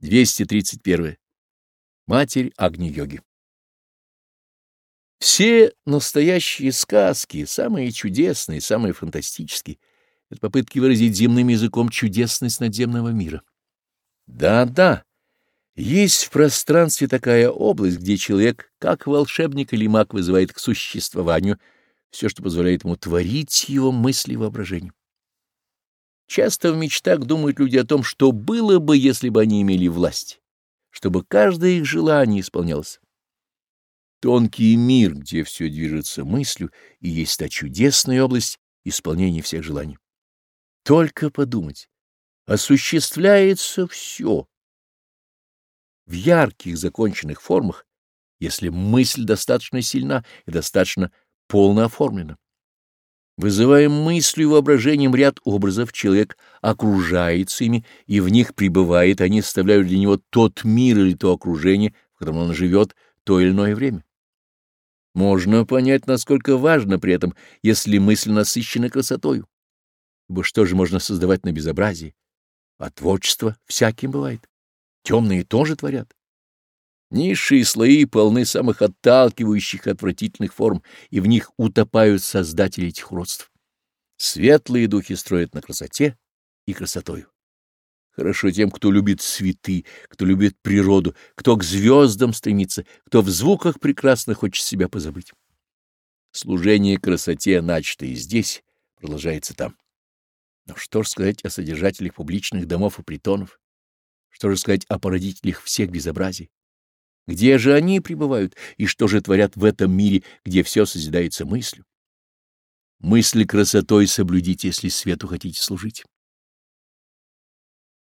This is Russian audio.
231. Матерь Агни-йоги. Все настоящие сказки, самые чудесные, самые фантастические, это попытки выразить земным языком чудесность надземного мира. Да-да, есть в пространстве такая область, где человек, как волшебник или маг, вызывает к существованию все, что позволяет ему творить его мысли воображением часто в мечтах думают люди о том, что было бы, если бы они имели власть, чтобы каждое их желание исполнялось. Тонкий мир, где все движется мыслью, и есть та чудесная область исполнения всех желаний. Только подумать, осуществляется все в ярких законченных формах, если мысль достаточно сильна и достаточно полно оформлена. Вызываем мыслью и воображением ряд образов, человек окружается ими, и в них пребывает, они составляют для него тот мир или то окружение, в котором он живет то или иное время. Можно понять, насколько важно при этом, если мысль насыщена красотою. Ибо что же можно создавать на безобразии? А творчество всяким бывает. Темные тоже творят. Низшие слои полны самых отталкивающих отвратительных форм, и в них утопают создатели этих родств. Светлые духи строят на красоте и красотою. Хорошо тем, кто любит цветы, кто любит природу, кто к звездам стремится, кто в звуках прекрасно хочет себя позабыть. Служение красоте, начатое здесь, продолжается там. Но что же сказать о содержателях публичных домов и притонов? Что же сказать о породителях всех безобразий? Где же они пребывают, и что же творят в этом мире, где все созидается мыслью? Мысли красотой соблюдите, если свету хотите служить.